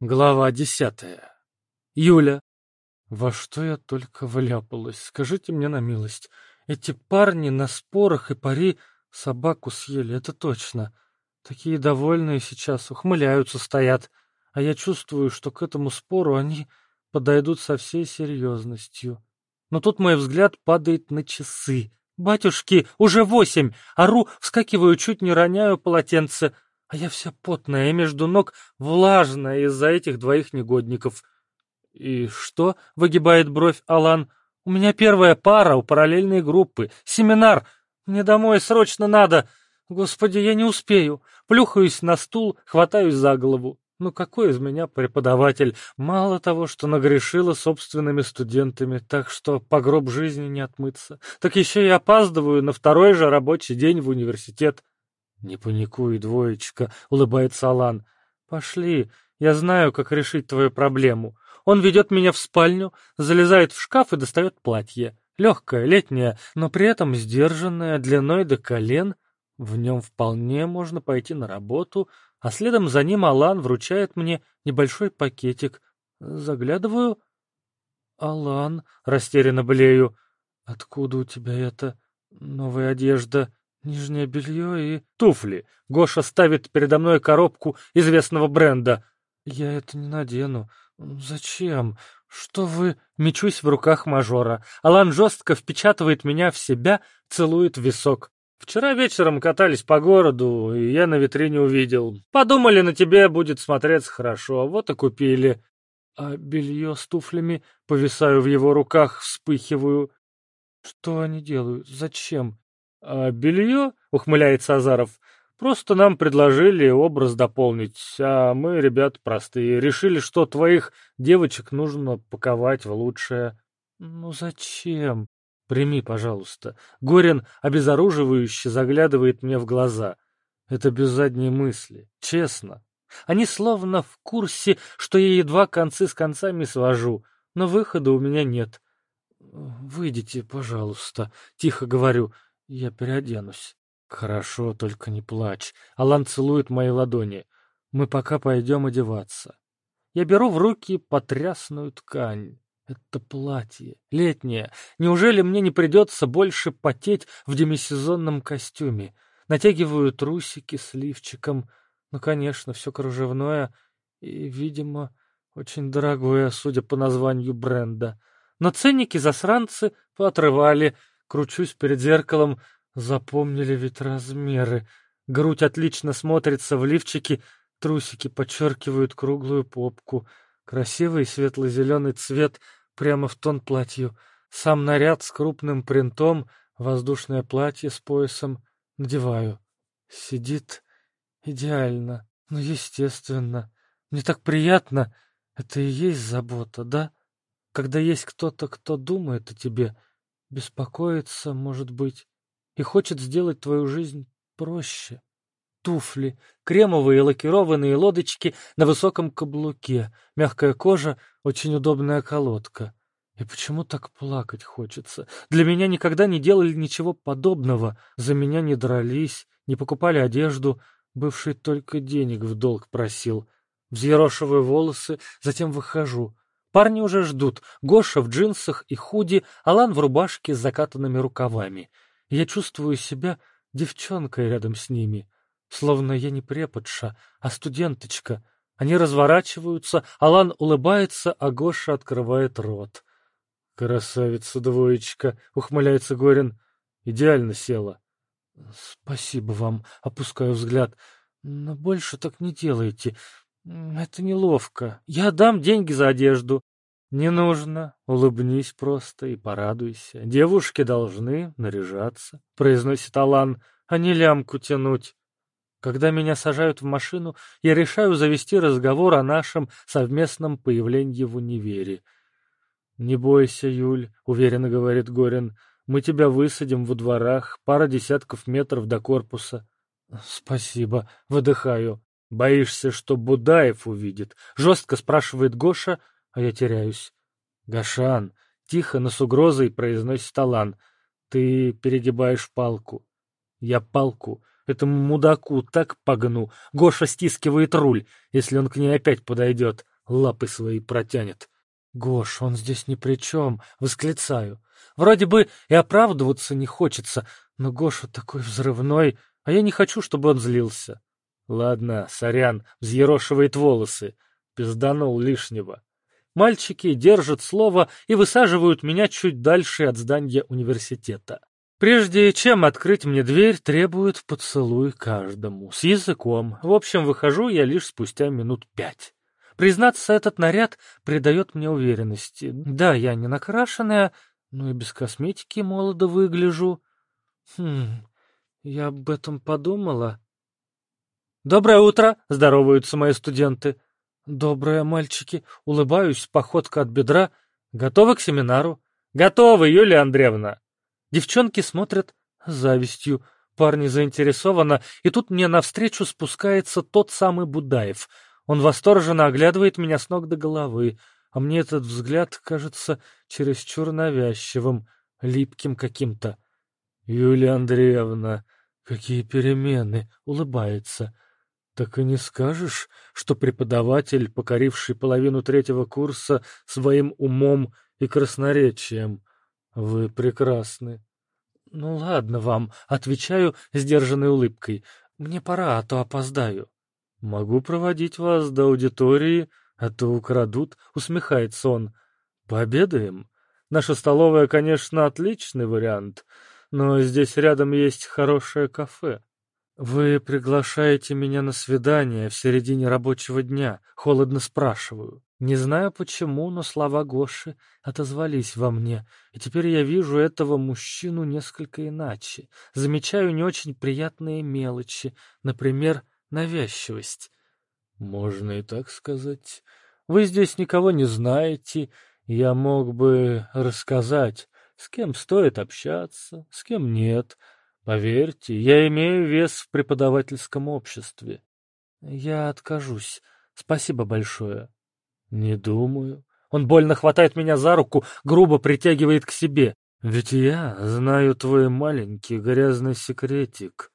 Глава десятая. Юля. Во что я только вляпалась, скажите мне на милость. Эти парни на спорах и пари собаку съели, это точно. Такие довольные сейчас, ухмыляются, стоят. А я чувствую, что к этому спору они подойдут со всей серьезностью. Но тут мой взгляд падает на часы. «Батюшки, уже восемь!» Ору, вскакиваю, чуть не роняю полотенце. А я вся потная и между ног влажная из-за этих двоих негодников. «И что?» — выгибает бровь Алан. «У меня первая пара у параллельной группы. Семинар. Мне домой срочно надо. Господи, я не успею. Плюхаюсь на стул, хватаюсь за голову. Ну какой из меня преподаватель? Мало того, что нагрешила собственными студентами, так что по гроб жизни не отмыться, так еще и опаздываю на второй же рабочий день в университет. «Не паникуй, двоечка», — улыбается Алан. «Пошли, я знаю, как решить твою проблему». Он ведет меня в спальню, залезает в шкаф и достает платье. Легкое, летнее, но при этом сдержанное, длиной до колен. В нем вполне можно пойти на работу, а следом за ним Алан вручает мне небольшой пакетик. Заглядываю. «Алан», — растерянно блею, — «откуда у тебя это новая одежда?» Нижнее белье и туфли. Гоша ставит передо мной коробку известного бренда. Я это не надену. Зачем? Что вы... Мечусь в руках мажора. Алан жестко впечатывает меня в себя, целует висок. Вчера вечером катались по городу, и я на витрине увидел. Подумали, на тебе будет смотреться хорошо, вот и купили. А белье с туфлями, повисаю в его руках, вспыхиваю. Что они делают? Зачем? «А белье?» — ухмыляется Азаров. «Просто нам предложили образ дополнить, а мы, ребят простые, решили, что твоих девочек нужно паковать в лучшее». «Ну зачем?» «Прими, пожалуйста». Горин обезоруживающе заглядывает мне в глаза. Это без задней мысли. Честно. Они словно в курсе, что я едва концы с концами свожу, но выхода у меня нет. «Выйдите, пожалуйста», — тихо говорю. Я переоденусь. Хорошо, только не плачь. Алан целует мои ладони. Мы пока пойдем одеваться. Я беру в руки потрясную ткань. Это платье. Летнее. Неужели мне не придется больше потеть в демисезонном костюме? Натягиваю трусики с лифчиком. Ну, конечно, все кружевное и, видимо, очень дорогое, судя по названию бренда. Но ценники засранцы поотрывали — Кручусь перед зеркалом, запомнили ведь размеры. Грудь отлично смотрится в лифчике, трусики подчеркивают круглую попку. Красивый светло-зеленый цвет прямо в тон платью. Сам наряд с крупным принтом, воздушное платье с поясом. Надеваю. Сидит идеально. Ну, естественно. Мне так приятно. Это и есть забота, да? Когда есть кто-то, кто думает о тебе — беспокоится, может быть, и хочет сделать твою жизнь проще. Туфли, кремовые лакированные лодочки на высоком каблуке, мягкая кожа, очень удобная колодка. И почему так плакать хочется? Для меня никогда не делали ничего подобного, за меня не дрались, не покупали одежду, бывший только денег в долг просил. Взъерошиваю волосы, затем выхожу. Парни уже ждут. Гоша в джинсах и худи, Алан в рубашке с закатанными рукавами. Я чувствую себя девчонкой рядом с ними. Словно я не преподша, а студенточка. Они разворачиваются, Алан улыбается, а Гоша открывает рот. «Красавица-двоечка!» — ухмыляется Горин. «Идеально села». «Спасибо вам», — опускаю взгляд. «Но больше так не делайте. «Это неловко. Я дам деньги за одежду». «Не нужно. Улыбнись просто и порадуйся. Девушки должны наряжаться», — произносит Алан, — «а не лямку тянуть». Когда меня сажают в машину, я решаю завести разговор о нашем совместном появлении в универе. «Не бойся, Юль», — уверенно говорит Горин, — «мы тебя высадим во дворах, пара десятков метров до корпуса». «Спасибо», — выдыхаю. «Боишься, что Будаев увидит?» — жестко спрашивает Гоша, а я теряюсь. «Гошан!» — тихо, но с угрозой произносит Алан. «Ты перегибаешь палку». «Я палку Этому мудаку так погну. Гоша стискивает руль, если он к ней опять подойдет, лапы свои протянет. Гош, он здесь ни при чем, восклицаю. Вроде бы и оправдываться не хочется, но Гоша такой взрывной, а я не хочу, чтобы он злился. Ладно, сорян, взъерошивает волосы. Пизданул лишнего. Мальчики держат слово и высаживают меня чуть дальше от здания университета. Прежде чем открыть мне дверь, требуют поцелуй каждому. С языком. В общем, выхожу я лишь спустя минут пять. Признаться, этот наряд придает мне уверенности. Да, я не накрашенная, но и без косметики молодо выгляжу. Хм, я об этом подумала. «Доброе утро!» — здороваются мои студенты. «Доброе, мальчики!» — улыбаюсь, походка от бедра. «Готовы к семинару?» «Готовы, Юлия Андреевна!» Девчонки смотрят с завистью, парни заинтересованно, и тут мне навстречу спускается тот самый Будаев. Он восторженно оглядывает меня с ног до головы, а мне этот взгляд кажется чересчур навязчивым, липким каким-то. «Юлия Андреевна, какие перемены!» — улыбается. Так и не скажешь, что преподаватель, покоривший половину третьего курса своим умом и красноречием. Вы прекрасны. Ну ладно вам, отвечаю сдержанной улыбкой. Мне пора, а то опоздаю. Могу проводить вас до аудитории, а то украдут, усмехается он. Пообедаем? Наша столовая, конечно, отличный вариант, но здесь рядом есть хорошее кафе. «Вы приглашаете меня на свидание в середине рабочего дня?» — холодно спрашиваю. Не знаю почему, но слова Гоши отозвались во мне, и теперь я вижу этого мужчину несколько иначе. Замечаю не очень приятные мелочи, например, навязчивость. «Можно и так сказать. Вы здесь никого не знаете, я мог бы рассказать, с кем стоит общаться, с кем нет». Поверьте, я имею вес в преподавательском обществе. Я откажусь. Спасибо большое. Не думаю. Он больно хватает меня за руку, грубо притягивает к себе. Ведь я знаю твой маленький грязный секретик.